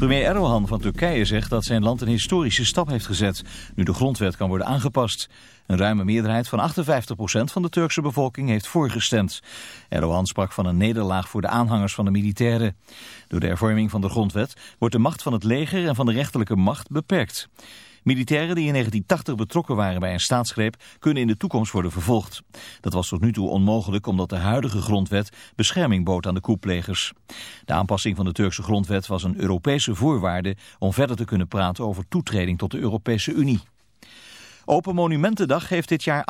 Premier Erdogan van Turkije zegt dat zijn land een historische stap heeft gezet... nu de grondwet kan worden aangepast. Een ruime meerderheid van 58% van de Turkse bevolking heeft voorgestemd. Erdogan sprak van een nederlaag voor de aanhangers van de militairen. Door de hervorming van de grondwet wordt de macht van het leger en van de rechterlijke macht beperkt. Militairen die in 1980 betrokken waren bij een staatsgreep kunnen in de toekomst worden vervolgd. Dat was tot nu toe onmogelijk omdat de huidige grondwet bescherming bood aan de koeplegers. De aanpassing van de Turkse grondwet was een Europese voorwaarde om verder te kunnen praten over toetreding tot de Europese Unie. Open Monumentendag heeft dit jaar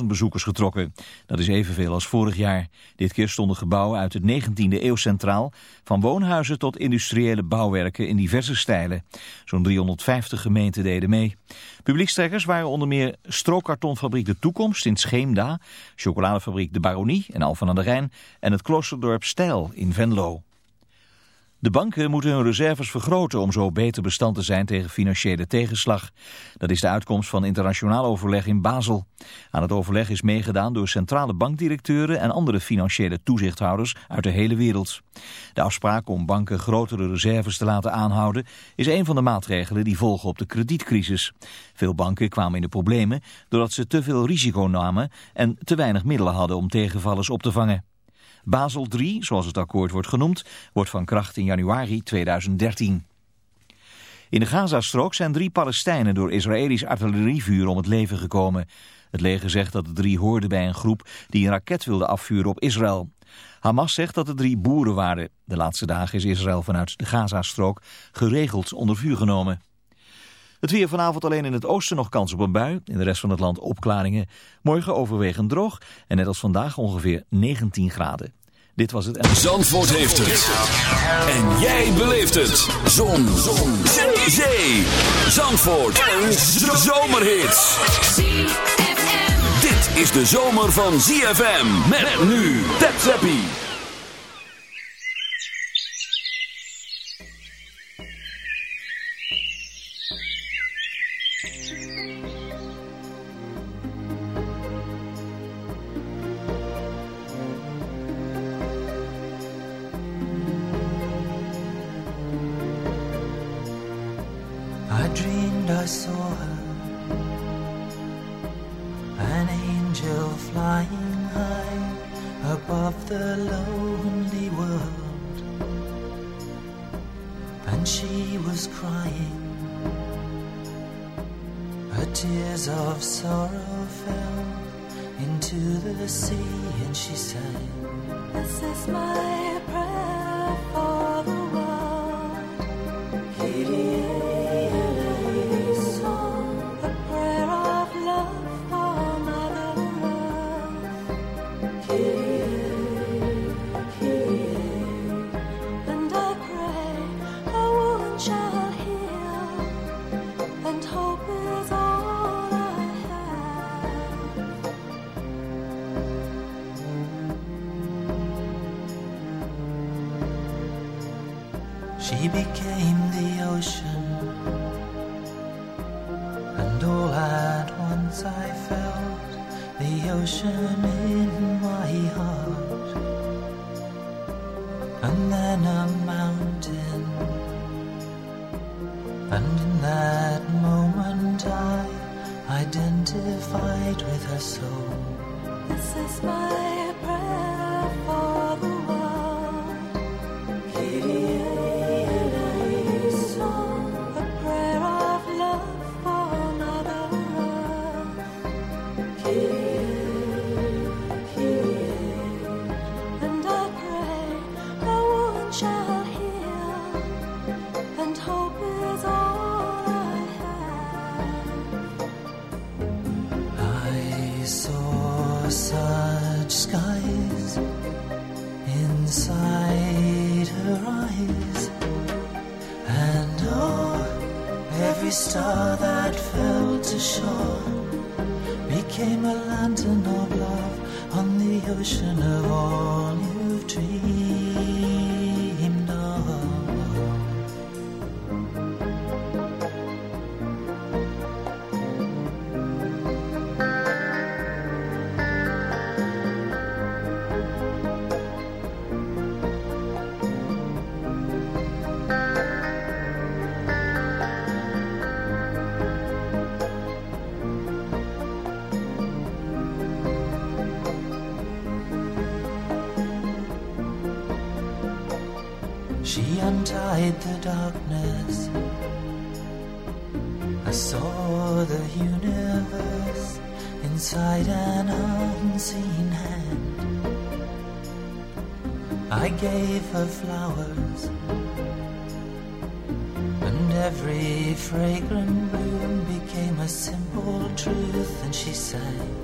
850.000 bezoekers getrokken. Dat is evenveel als vorig jaar. Dit keer stonden gebouwen uit de 19e eeuw centraal, van woonhuizen tot industriële bouwwerken in diverse stijlen. Zo'n 350 gemeenten deden mee. Publiekstrekkers waren onder meer strookkartonfabriek De Toekomst in Scheemda, chocoladefabriek De Baronie in Alphen aan de Rijn en het kloosterdorp Stijl in Venlo. De banken moeten hun reserves vergroten om zo beter bestand te zijn tegen financiële tegenslag. Dat is de uitkomst van internationaal overleg in Basel. Aan het overleg is meegedaan door centrale bankdirecteuren en andere financiële toezichthouders uit de hele wereld. De afspraak om banken grotere reserves te laten aanhouden is een van de maatregelen die volgen op de kredietcrisis. Veel banken kwamen in de problemen doordat ze te veel risico namen en te weinig middelen hadden om tegenvallers op te vangen. Basel III, zoals het akkoord wordt genoemd, wordt van kracht in januari 2013. In de Gazastrook zijn drie Palestijnen door Israëlisch artillerievuur om het leven gekomen. Het leger zegt dat de drie hoorden bij een groep die een raket wilde afvuren op Israël. Hamas zegt dat de drie boeren waren. De laatste dagen is Israël vanuit de Gazastrook geregeld onder vuur genomen. Het weer vanavond alleen in het oosten nog kans op een bui. In de rest van het land opklaringen. Morgen overwegend droog en net als vandaag ongeveer 19 graden. Dit was het... Zandvoort heeft het. En jij beleeft het. Zon. Zon. Zee. Zandvoort. Een zomerhit. Dit is de zomer van ZFM. Met nu. Tap She became the ocean, and all at once I felt the ocean in my heart, and then a mountain, and in that moment I identified with her soul. This is my saw the universe inside an unseen hand. I gave her flowers, and every fragrant bloom became a simple truth, and she sang.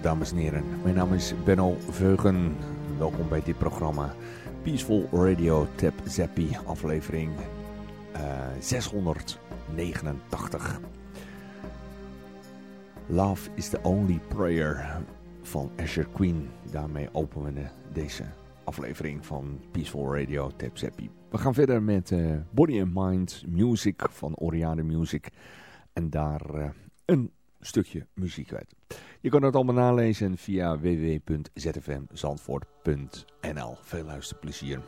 Dames en heren. Mijn naam is Benno Veugen. Welkom bij dit programma Peaceful Radio Tap Zappi, aflevering eh, 689. Love is the only prayer van Asher Queen. Daarmee openen we deze aflevering van Peaceful Radio Tap Zappi. We gaan verder met eh, Body and Mind Music van Oriade Music. En daar eh, een stukje muziek uit. Je kan het allemaal nalezen via www.zfmzandvoort.nl. Veel luisterplezier.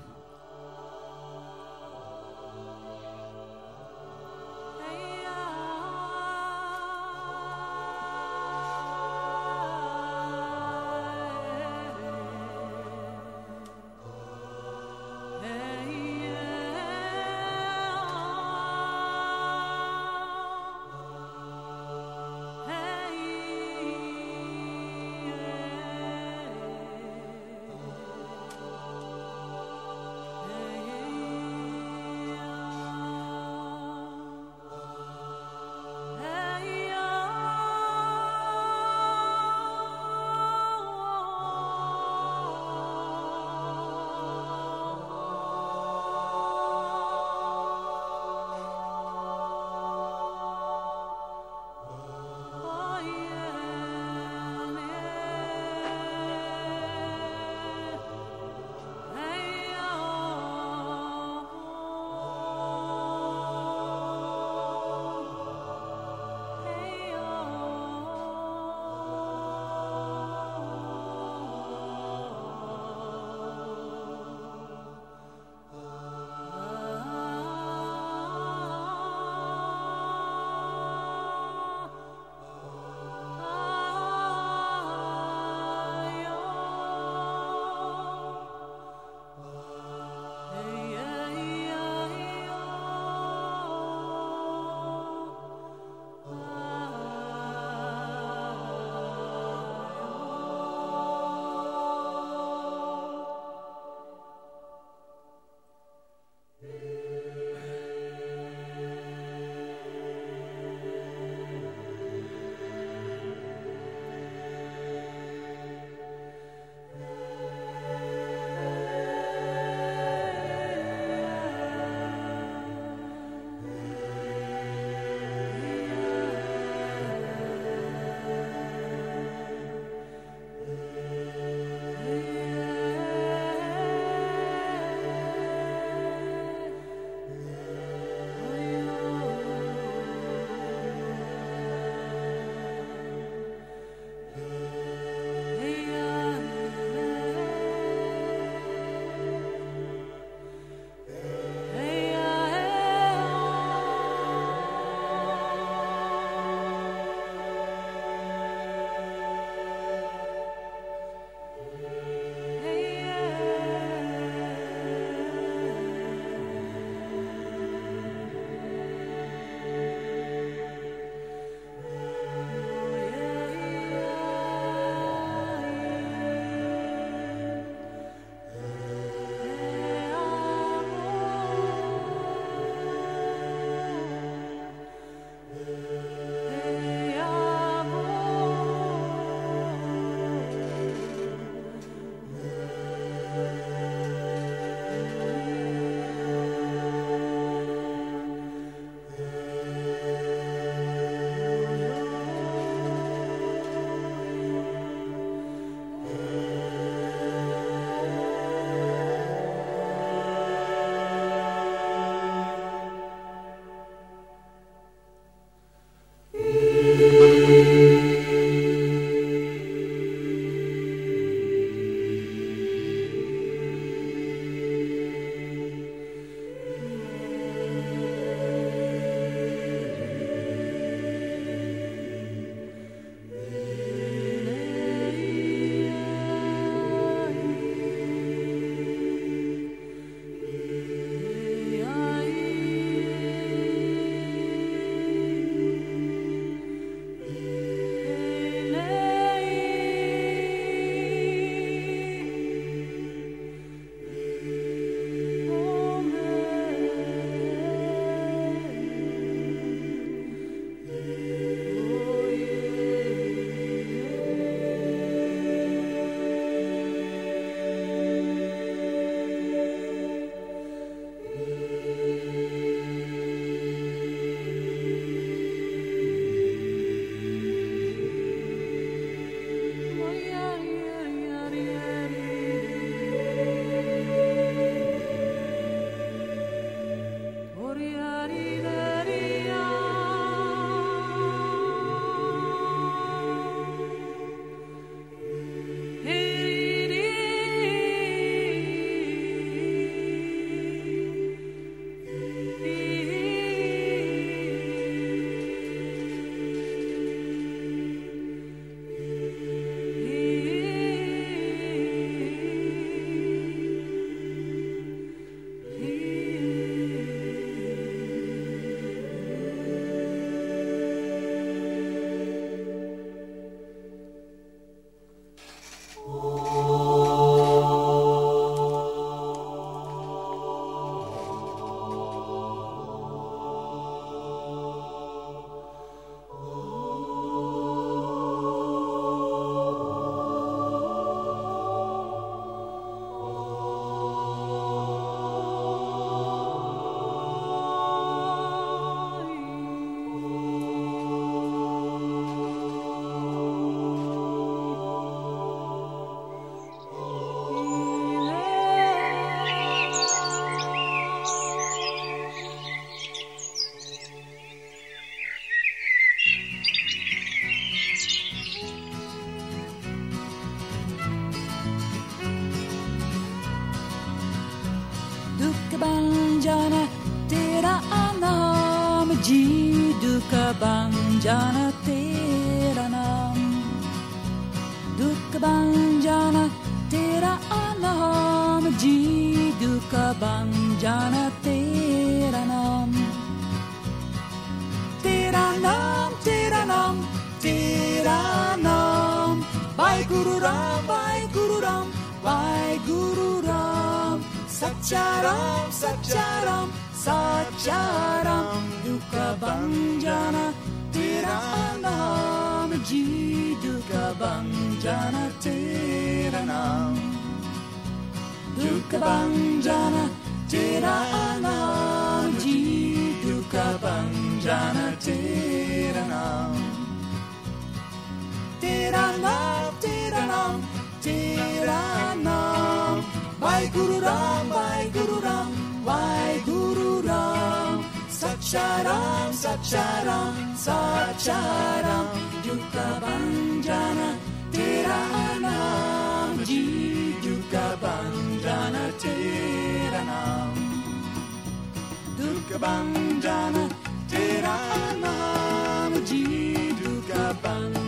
ka bandana tera naam jidu tera naam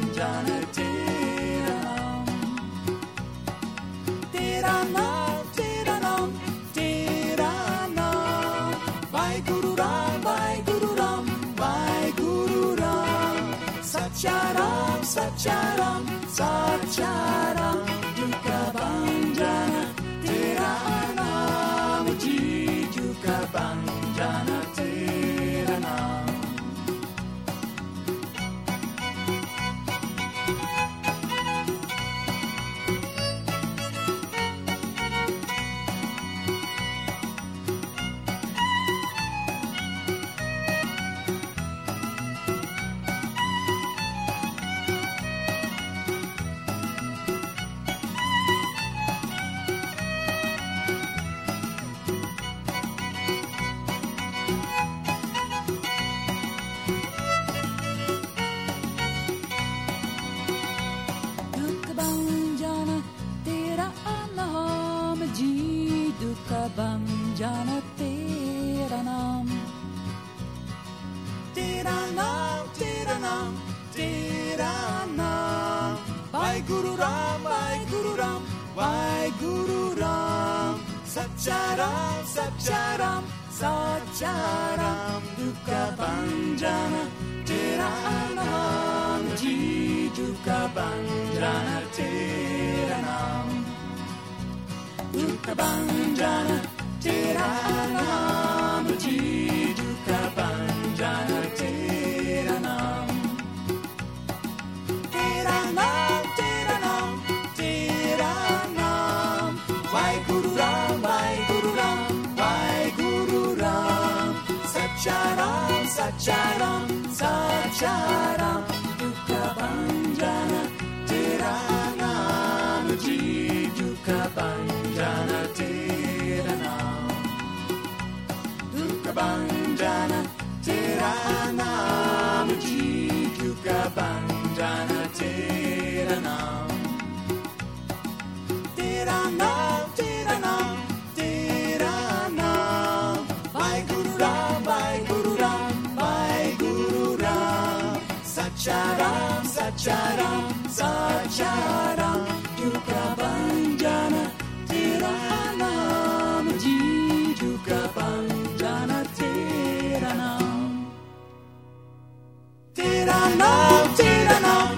tera naam tera naam tera naam vai guru ram vai guru ram vai guru ram satcharam satcharam satcharam Sharam juga banjana tera ji juga banjana tera nam tera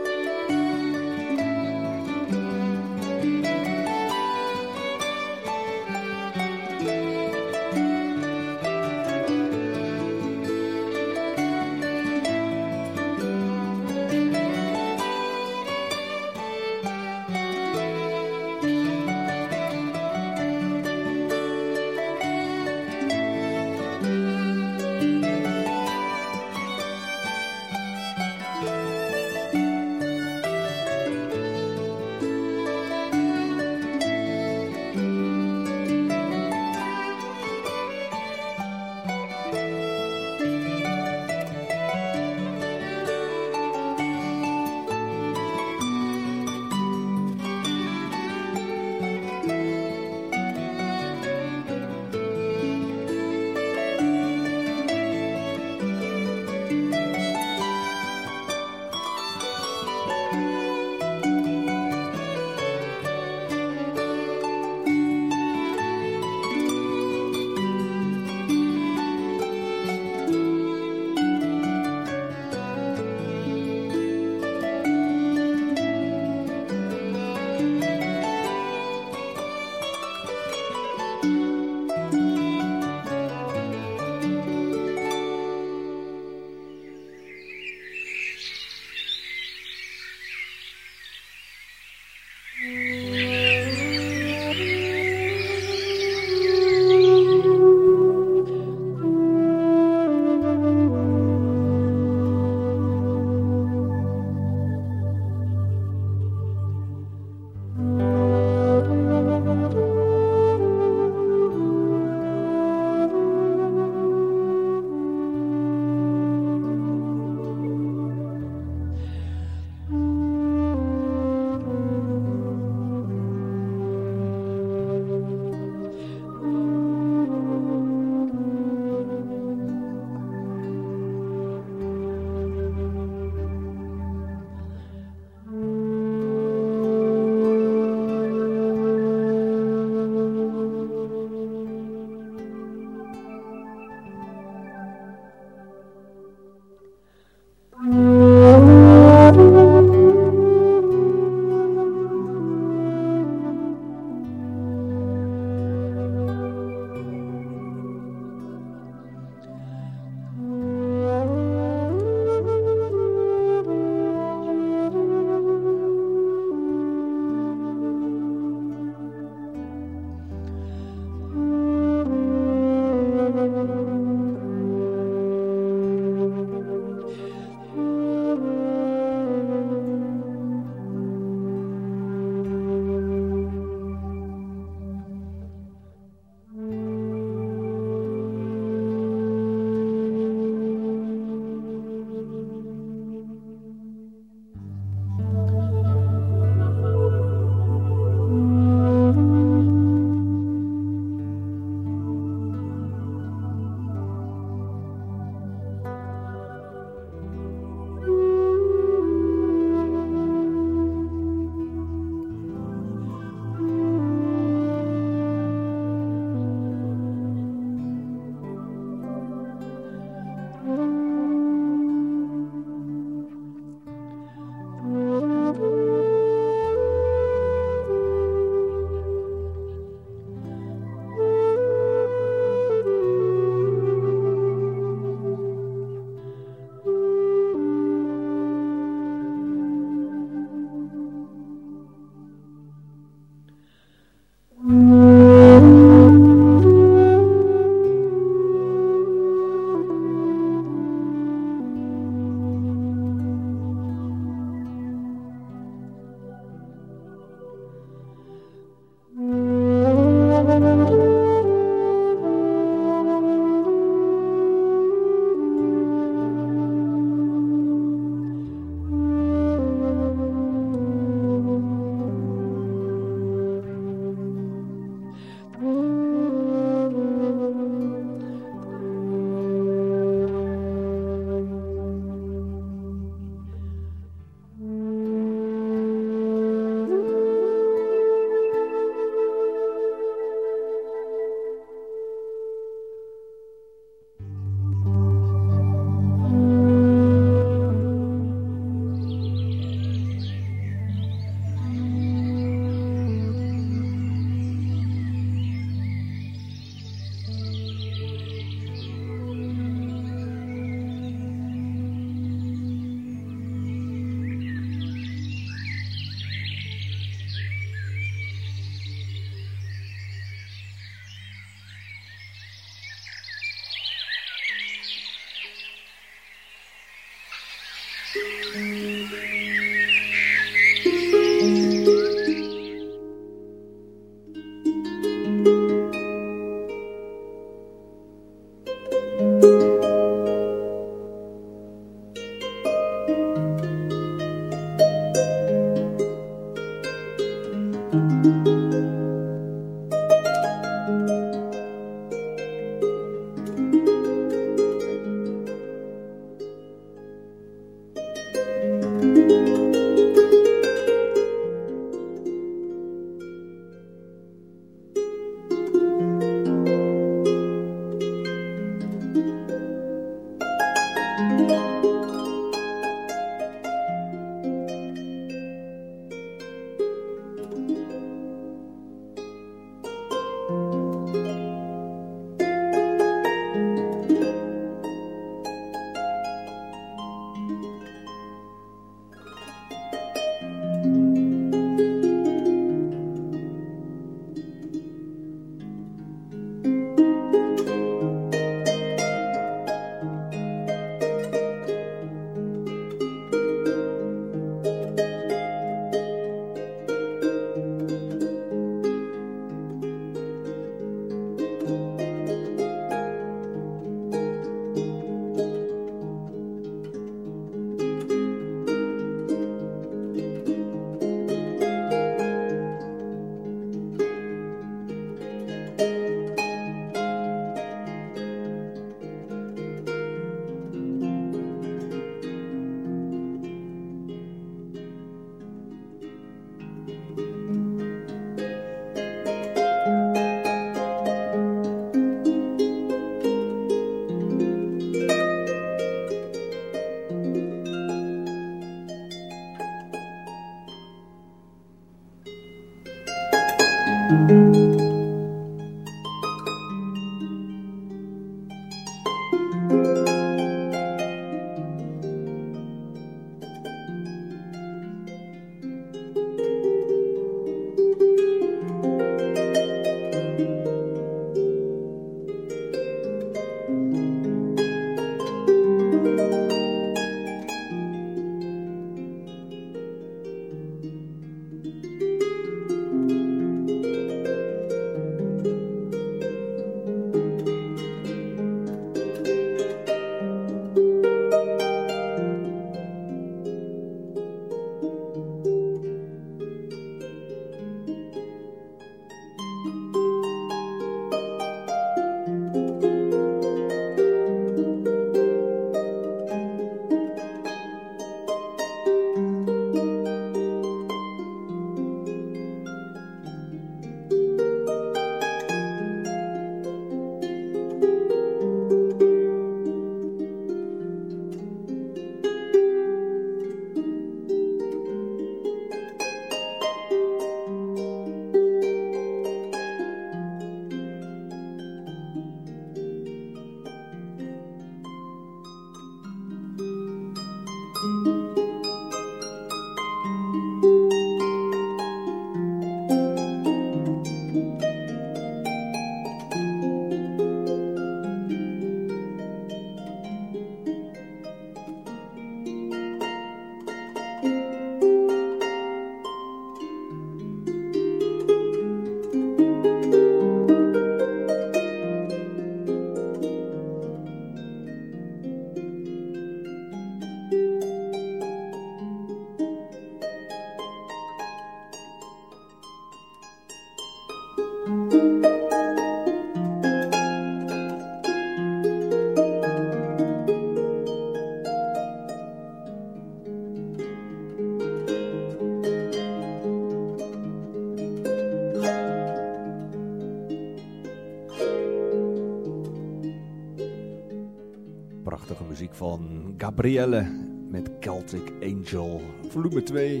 van Gabrielle met Celtic Angel, volume 2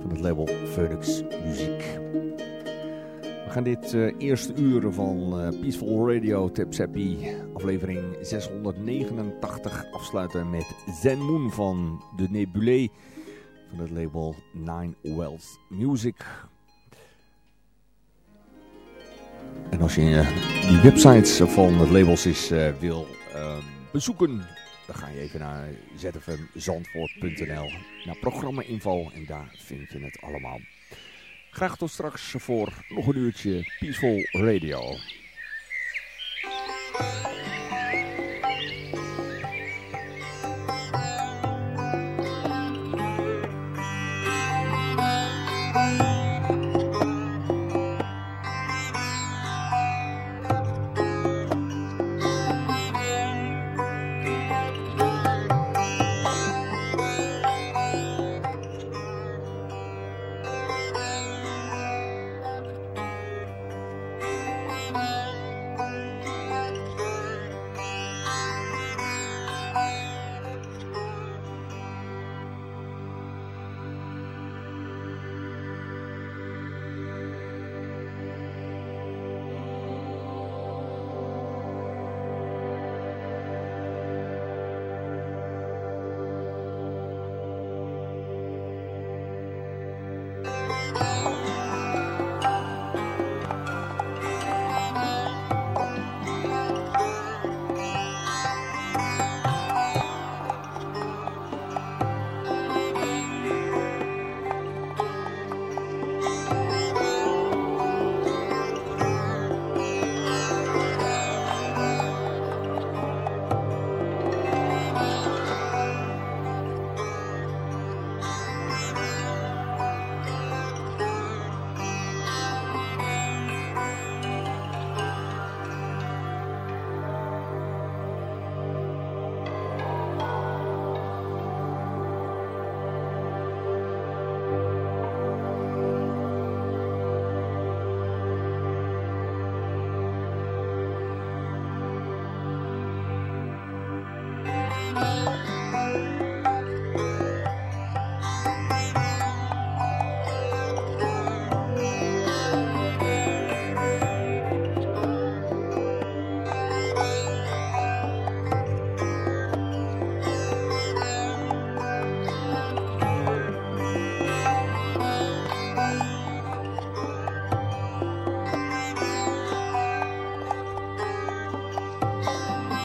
van het label Phoenix Muziek. We gaan dit eh, eerste uur van eh, Peaceful Radio Tipshappy aflevering 689 afsluiten met Zen Moon van de Nebulae van het label Nine Wells Music. En als je eh, die websites van het labels is wil ehm, bezoeken, dan ga je even naar zfmzandvoort.nl, naar programma-info en daar vind je het allemaal. Graag tot straks voor nog een uurtje Peaceful Radio.